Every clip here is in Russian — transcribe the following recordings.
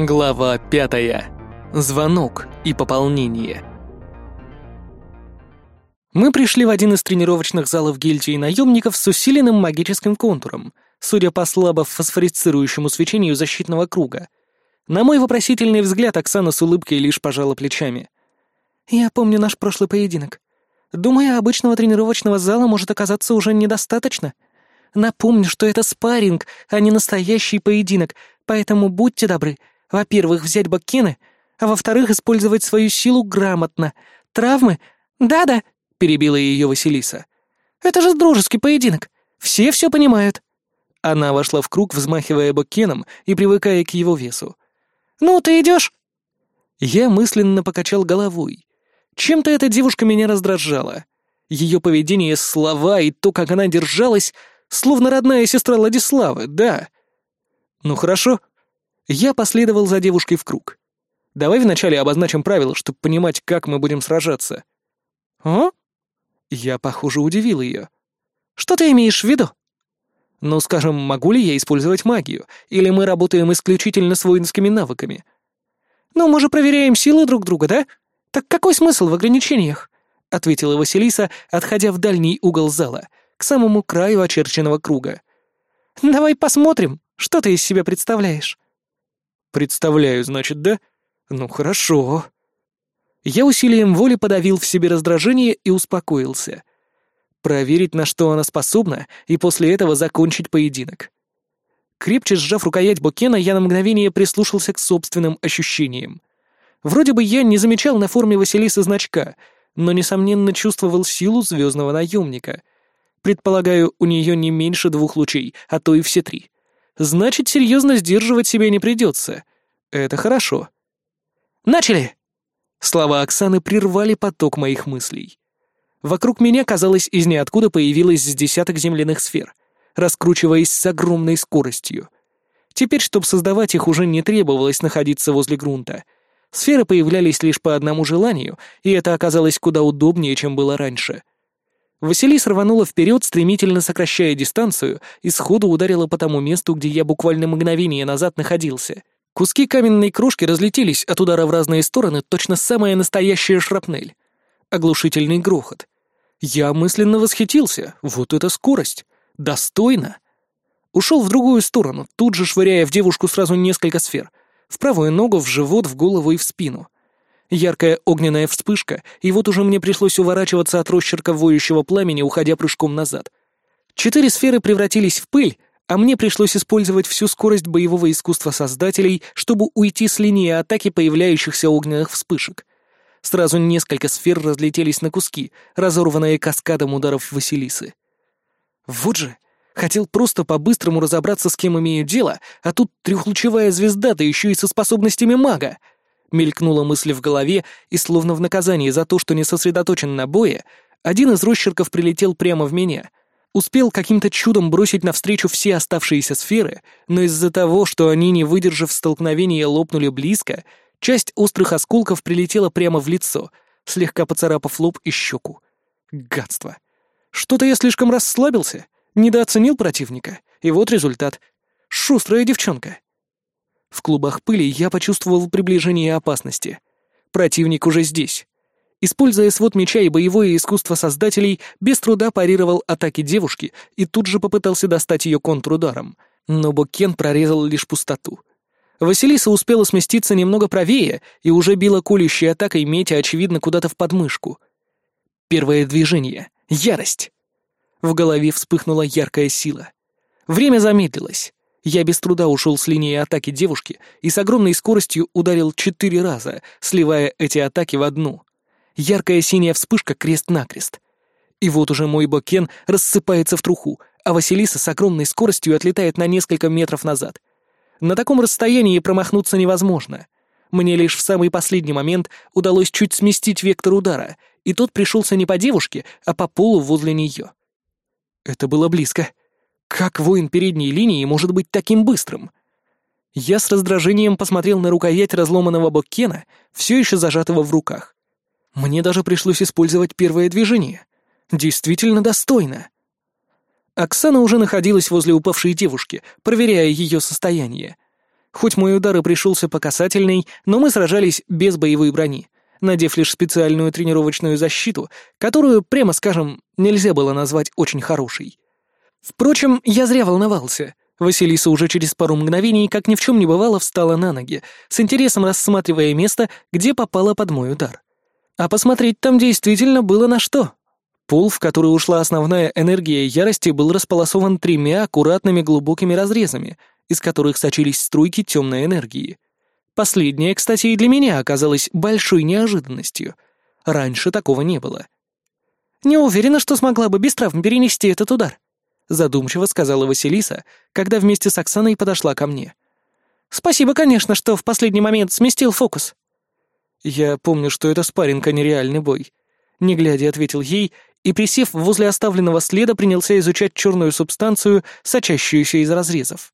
Глава пятая. Звонок и пополнение. Мы пришли в один из тренировочных залов гильдии наемников с усиленным магическим контуром, судя по слабо фосфорицирующему свечению защитного круга. На мой вопросительный взгляд Оксана с улыбкой лишь пожала плечами. «Я помню наш прошлый поединок. Думаю, обычного тренировочного зала может оказаться уже недостаточно. Напомню, что это спарринг, а не настоящий поединок, поэтому будьте добры, во-первых, взять баккены, а во-вторых, использовать свою силу грамотно. Травмы? Да-да, перебила ее Василиса. Это же дружеский поединок. Все все понимают. Она вошла в круг, взмахивая баккеном и привыкая к его весу. «Ну, ты идешь?» Я мысленно покачал головой. Чем-то эта девушка меня раздражала. Ее поведение, слова и то, как она держалась, словно родная сестра Владиславы, да. Ну хорошо, я последовал за девушкой в круг. Давай вначале обозначим правила, чтобы понимать, как мы будем сражаться. О? Я, похоже, удивил ее. Что ты имеешь в виду? Ну, скажем, могу ли я использовать магию, или мы работаем исключительно с воинскими навыками? Ну, мы же проверяем силы друг друга, да? Так какой смысл в ограничениях? Ответила Василиса, отходя в дальний угол зала, к самому краю очерченного круга. Давай посмотрим, что ты из себя представляешь. Представляю, значит, да? Ну хорошо. Я усилием воли подавил в себе раздражение и успокоился. Проверить, на что она способна, и после этого закончить поединок. Крепче сжав рукоять Бокена, я на мгновение прислушался к собственным ощущениям. Вроде бы я не замечал на форме Василисы значка, но, несомненно, чувствовал силу звездного наемника. Предполагаю, у нее не меньше двух лучей, а то и все три. Значит, серьезно сдерживать себя не придется. Это хорошо. Начали! Слова Оксаны прервали поток моих мыслей. Вокруг меня, казалось, из ниоткуда появилось с десяток земляных сфер, раскручиваясь с огромной скоростью. Теперь, чтобы создавать их, уже не требовалось находиться возле грунта. Сферы появлялись лишь по одному желанию, и это оказалось куда удобнее, чем было раньше — Василис рванула вперед, стремительно сокращая дистанцию, и сходу ударила по тому месту, где я буквально мгновение назад находился. Куски каменной крошки разлетелись от удара в разные стороны, точно самая настоящая шрапнель. Оглушительный грохот. Я мысленно восхитился. Вот это скорость! Достойно! Ушел в другую сторону, тут же швыряя в девушку сразу несколько сфер. В правую ногу, в живот, в голову и в спину — Яркая огненная вспышка, и вот уже мне пришлось уворачиваться от росчерка воющего пламени, уходя прыжком назад. Четыре сферы превратились в пыль, а мне пришлось использовать всю скорость боевого искусства создателей, чтобы уйти с линии атаки появляющихся огненных вспышек. Сразу несколько сфер разлетелись на куски, разорванные каскадом ударов Василисы. Вот же, хотел просто по-быстрому разобраться, с кем имею дело, а тут трехлучевая звезда, да еще и со способностями мага — Мелькнула мысль в голове, и словно в наказании за то, что не сосредоточен на бое, один из росчерков прилетел прямо в меня. Успел каким-то чудом бросить навстречу все оставшиеся сферы, но из-за того, что они, не выдержав столкновения, лопнули близко, часть острых осколков прилетела прямо в лицо, слегка поцарапав лоб и щеку. Гадство. Что-то я слишком расслабился, недооценил противника, и вот результат. Шустрая девчонка. В клубах пыли я почувствовал приближение опасности. Противник уже здесь. Используя свод меча и боевое искусство создателей, без труда парировал атаки девушки и тут же попытался достать ее контрударом. Но Бокен прорезал лишь пустоту. Василиса успела сместиться немного правее и уже била колющей атакой, метя, очевидно, куда-то в подмышку. Первое движение. Ярость. В голове вспыхнула яркая сила. Время замедлилось. Я без труда ушел с линии атаки девушки и с огромной скоростью ударил четыре раза, сливая эти атаки в одну. Яркая синяя вспышка крест-накрест. И вот уже мой бокен рассыпается в труху, а Василиса с огромной скоростью отлетает на несколько метров назад. На таком расстоянии промахнуться невозможно. Мне лишь в самый последний момент удалось чуть сместить вектор удара, и тот пришелся не по девушке, а по полу возле нее. Это было близко. Как воин передней линии может быть таким быстрым? Я с раздражением посмотрел на рукоять разломанного боккена, все еще зажатого в руках. Мне даже пришлось использовать первое движение. Действительно достойно. Оксана уже находилась возле упавшей девушки, проверяя ее состояние. Хоть мой удар и пришелся по касательной, но мы сражались без боевой брони, надев лишь специальную тренировочную защиту, которую, прямо скажем, нельзя было назвать очень хорошей. Впрочем, я зря волновался. Василиса уже через пару мгновений, как ни в чем не бывало, встала на ноги, с интересом рассматривая место, где попала под мой удар. А посмотреть там действительно было на что. Пол, в который ушла основная энергия ярости, был располосован тремя аккуратными глубокими разрезами, из которых сочились струйки темной энергии. Последняя, кстати, и для меня оказалась большой неожиданностью. Раньше такого не было. «Не уверена, что смогла бы без травм перенести этот удар», задумчиво сказала Василиса, когда вместе с Оксаной подошла ко мне. «Спасибо, конечно, что в последний момент сместил фокус». «Я помню, что это спарринг, а не реальный бой», — не глядя ответил ей и, присев возле оставленного следа, принялся изучать черную субстанцию, сочащуюся из разрезов.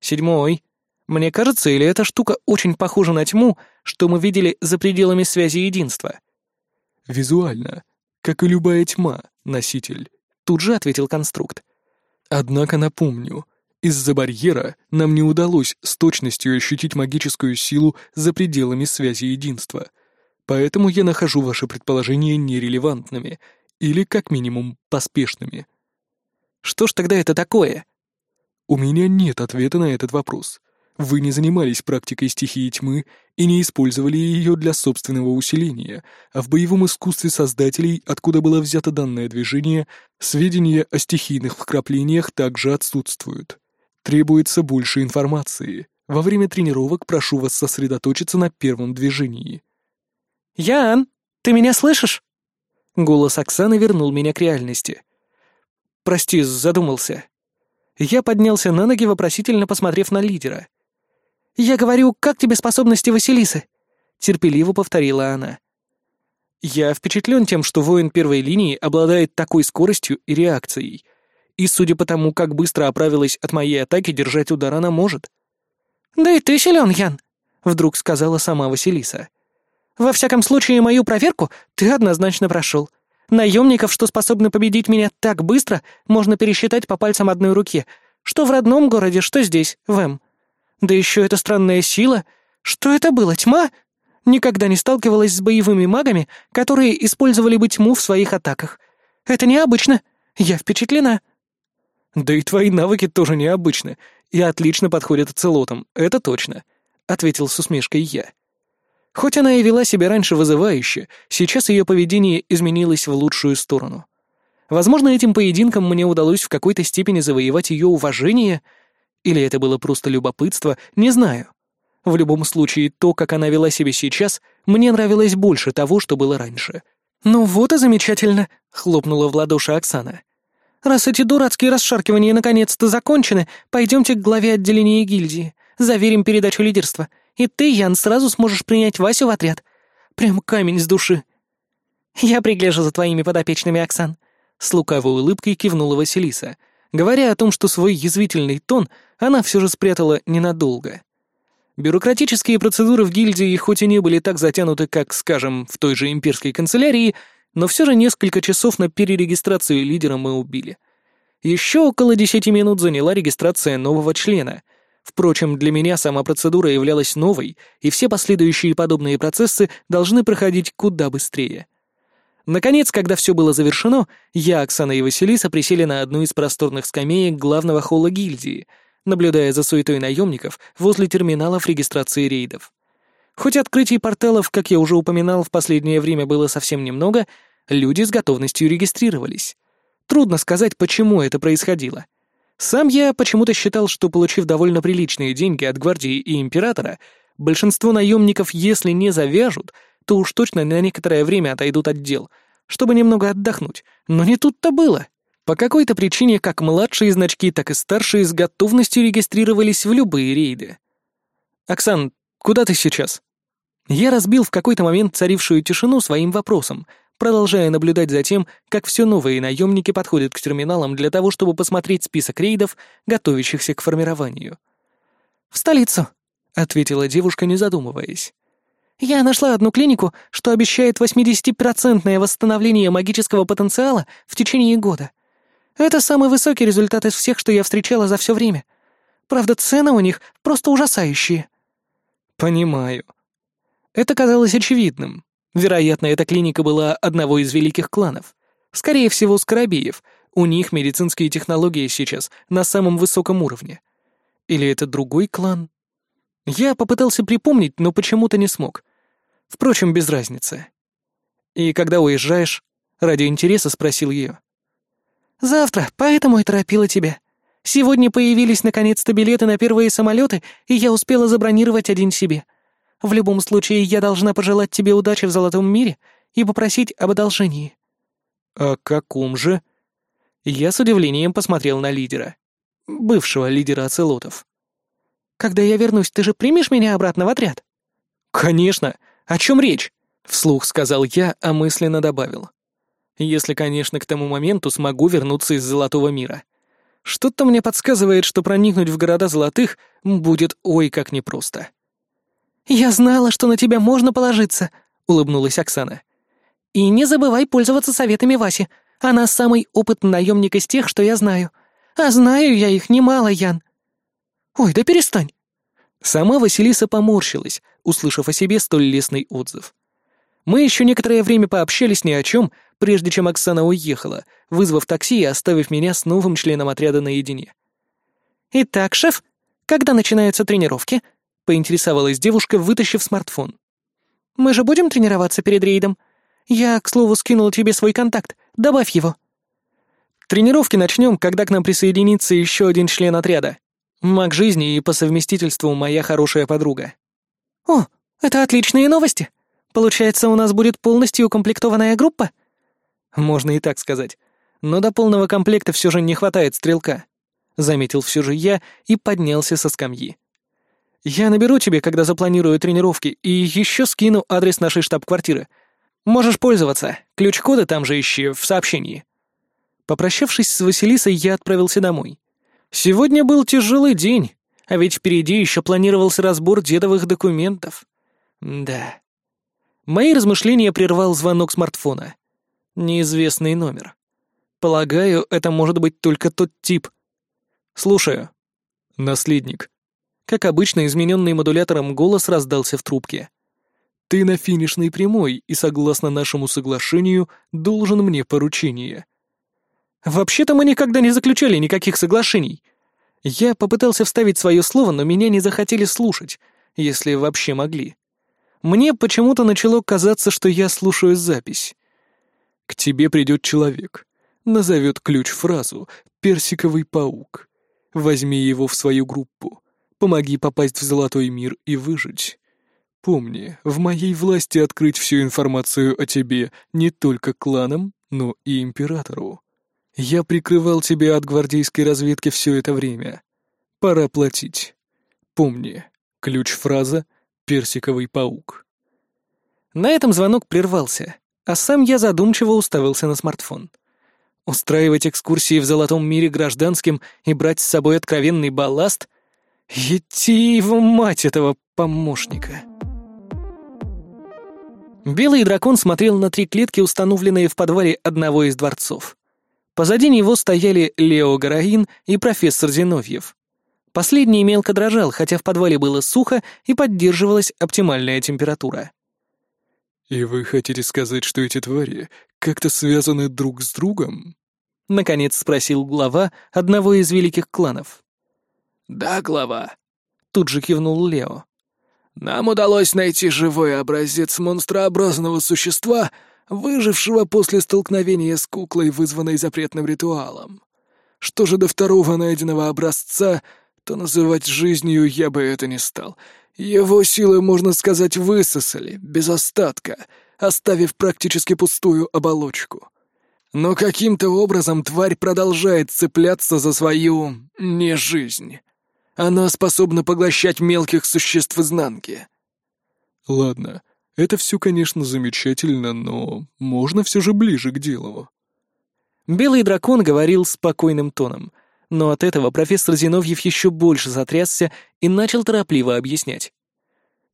«Седьмой. Мне кажется, или эта штука очень похожа на тьму, что мы видели за пределами связи единства?» «Визуально, как и любая тьма, носитель», Тут же ответил конструкт. Однако напомню, из-за барьера нам не удалось с точностью ощутить магическую силу за пределами связи единства. Поэтому я нахожу ваши предположения нерелевантными или, как минимум, поспешными. Что ж тогда это такое? У меня нет ответа на этот вопрос. Вы не занимались практикой стихии тьмы и не использовали ее для собственного усиления, а в боевом искусстве создателей, откуда было взято данное движение, сведения о стихийных вкраплениях также отсутствуют. Требуется больше информации. Во время тренировок прошу вас сосредоточиться на первом движении. «Ян, ты меня слышишь?» Голос Оксаны вернул меня к реальности. «Прости, задумался». Я поднялся на ноги, вопросительно посмотрев на лидера. «Я говорю, как тебе способности Василисы?» — терпеливо повторила она. Я впечатлен тем, что воин первой линии обладает такой скоростью и реакцией. И, судя по тому, как быстро оправилась от моей атаки, держать удар она может. «Да и ты силен, Ян», — вдруг сказала сама Василиса. «Во всяком случае, мою проверку ты однозначно прошел. Наемников, что способны победить меня так быстро, можно пересчитать по пальцам одной руки, что в родном городе, что здесь, в М. Да еще эта странная сила. Что это было, тьма? Никогда не сталкивалась с боевыми магами, которые использовали бы тьму в своих атаках. Это необычно. Я впечатлена. Да и твои навыки тоже необычны и отлично подходят целотам, это точно, ответил с усмешкой я. Хоть она и вела себя раньше вызывающе, сейчас ее поведение изменилось в лучшую сторону. Возможно, этим поединком мне удалось в какой-то степени завоевать ее уважение — или это было просто любопытство, не знаю. В любом случае, то, как она вела себя сейчас, мне нравилось больше того, что было раньше. «Ну вот и замечательно», — хлопнула в ладоши Оксана. «Раз эти дурацкие расшаркивания наконец-то закончены, пойдемте к главе отделения гильдии, заверим передачу лидерства, и ты, Ян, сразу сможешь принять Васю в отряд. Прям камень с души». «Я пригляжу за твоими подопечными, Оксан», — с лукавой улыбкой кивнула Василиса — говоря о том, что свой язвительный тон она все же спрятала ненадолго. Бюрократические процедуры в гильдии хоть и не были так затянуты, как, скажем, в той же имперской канцелярии, но все же несколько часов на перерегистрацию лидера мы убили. Еще около десяти минут заняла регистрация нового члена. Впрочем, для меня сама процедура являлась новой, и все последующие подобные процессы должны проходить куда быстрее. Наконец, когда все было завершено, я, Оксана и Василиса присели на одну из просторных скамеек главного холла гильдии, наблюдая за суетой наемников возле терминалов регистрации рейдов. Хоть открытий порталов, как я уже упоминал, в последнее время было совсем немного, люди с готовностью регистрировались. Трудно сказать, почему это происходило. Сам я почему-то считал, что, получив довольно приличные деньги от гвардии и императора, большинство наемников, если не завяжут, то уж точно на некоторое время отойдут от дел, чтобы немного отдохнуть. Но не тут-то было. По какой-то причине как младшие значки, так и старшие с готовностью регистрировались в любые рейды. «Оксан, куда ты сейчас?» Я разбил в какой-то момент царившую тишину своим вопросом, продолжая наблюдать за тем, как все новые наемники подходят к терминалам для того, чтобы посмотреть список рейдов, готовящихся к формированию. «В столицу», — ответила девушка, не задумываясь. Я нашла одну клинику, что обещает 80% восстановление магического потенциала в течение года. Это самый высокий результат из всех, что я встречала за все время. Правда, цены у них просто ужасающие». «Понимаю». Это казалось очевидным. Вероятно, эта клиника была одного из великих кланов. Скорее всего, Скоробеев. У них медицинские технологии сейчас на самом высоком уровне. Или это другой клан? Я попытался припомнить, но почему-то не смог. Впрочем, без разницы. «И когда уезжаешь?» — ради интереса спросил ее. «Завтра, поэтому и торопила тебя. Сегодня появились наконец-то билеты на первые самолеты, и я успела забронировать один себе. В любом случае, я должна пожелать тебе удачи в Золотом мире и попросить об одолжении». «О каком же?» Я с удивлением посмотрел на лидера. Бывшего лидера оцелотов. «Когда я вернусь, ты же примешь меня обратно в отряд?» «Конечно! О чем речь?» — вслух сказал я, а мысленно добавил. «Если, конечно, к тому моменту смогу вернуться из Золотого мира. Что-то мне подсказывает, что проникнуть в города Золотых будет ой как непросто». «Я знала, что на тебя можно положиться», — улыбнулась Оксана. «И не забывай пользоваться советами Васи. Она самый опытный наемник из тех, что я знаю. А знаю я их немало, Ян». «Ой, да перестань». Сама Василиса поморщилась, услышав о себе столь лестный отзыв. Мы еще некоторое время пообщались ни о чем, прежде чем Оксана уехала, вызвав такси и оставив меня с новым членом отряда наедине. «Итак, шеф, когда начинаются тренировки?» — поинтересовалась девушка, вытащив смартфон. «Мы же будем тренироваться перед рейдом? Я, к слову, скинул тебе свой контакт. Добавь его». «Тренировки начнем, когда к нам присоединится еще один член отряда. Маг жизни и по совместительству моя хорошая подруга». «О, это отличные новости. Получается, у нас будет полностью укомплектованная группа?» «Можно и так сказать. Но до полного комплекта все же не хватает стрелка», — заметил все же я и поднялся со скамьи. Я наберу тебе, когда запланирую тренировки, и еще скину адрес нашей штаб-квартиры. Можешь пользоваться. Ключ-коды там же ищи в сообщении». Попрощавшись с Василисой, я отправился домой. Сегодня был тяжелый день, а ведь впереди еще планировался разбор дедовых документов. Да. Мои размышления прервал звонок смартфона. Неизвестный номер. Полагаю, это может быть только тот тип. Слушаю. Наследник. Как обычно, измененный модулятором голос раздался в трубке. «Ты на финишной прямой и, согласно нашему соглашению, должен мне поручение». «Вообще-то мы никогда не заключали никаких соглашений». Я попытался вставить свое слово, но меня не захотели слушать, если вообще могли. Мне почему-то начало казаться, что я слушаю запись. «К тебе придет человек. Назовет ключ-фразу «Персиковый паук». Возьми его в свою группу. Помоги попасть в Золотой мир и выжить. Помни, в моей власти открыть всю информацию о тебе не только кланам, но и императору. Я прикрывал тебя от гвардейской разведки все это время. Пора платить. Помни, ключ-фраза «Персиковый паук». На этом звонок прервался, а сам я задумчиво уставился на смартфон. Устраивать экскурсии в золотом мире гражданским и брать с собой откровенный балласт Идти его мать этого помощника. Белый дракон смотрел на три клетки, установленные в подвале одного из дворцов. Позади него стояли Лео Гараин и профессор Зиновьев. Последний мелко дрожал, хотя в подвале было сухо и поддерживалась оптимальная температура. «И вы хотите сказать, что эти твари как-то связаны друг с другом?» — наконец спросил глава одного из великих кланов. «Да, глава», — тут же кивнул Лео. «Нам удалось найти живой образец монстрообразного существа, выжившего после столкновения с куклой, вызванной запретным ритуалом. Что же до второго найденного образца, то называть жизнью я бы это не стал. Его силы, можно сказать, высосали, без остатка, оставив практически пустую оболочку. Но каким-то образом тварь продолжает цепляться за свою нежизнь. Она способна поглощать мелких существ изнанки. Ладно, это все, конечно, замечательно, но можно все же ближе к делу. Белый дракон говорил спокойным тоном, но от этого профессор Зиновьев еще больше затрясся и начал торопливо объяснять.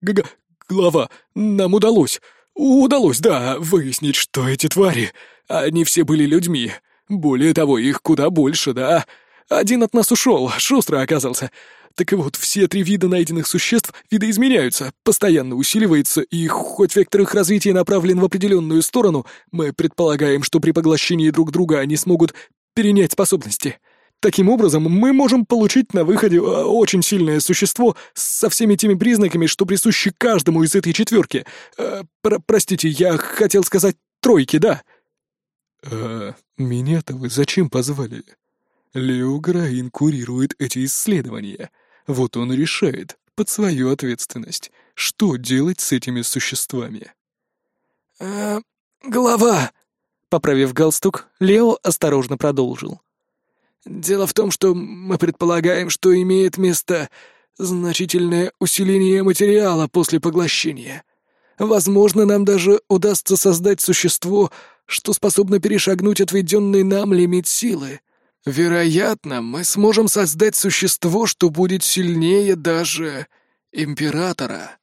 Г «Глава, нам удалось, удалось, да, выяснить, что эти твари, они все были людьми. Более того, их куда больше, да. Один от нас ушел, шустро оказался. Так вот, все три вида найденных существ видоизменяются, постоянно усиливается, и хоть вектор их развития направлен в определенную сторону, мы предполагаем, что при поглощении друг друга они смогут перенять способности. Таким образом, мы можем получить на выходе а, очень сильное существо со всеми теми признаками, что присущи каждому из этой четверки. Э, про простите, я хотел сказать тройки, да? «А меня-то вы зачем позвали?» Лео Граин курирует эти исследования. Вот он решает, под свою ответственность, что делать с этими существами. «Э, «Голова!» Поправив галстук, Лео осторожно продолжил. «Дело в том, что мы предполагаем, что имеет место значительное усиление материала после поглощения. Возможно, нам даже удастся создать существо, что способно перешагнуть отведенный нам лимит силы. Вероятно, мы сможем создать существо, что будет сильнее даже императора.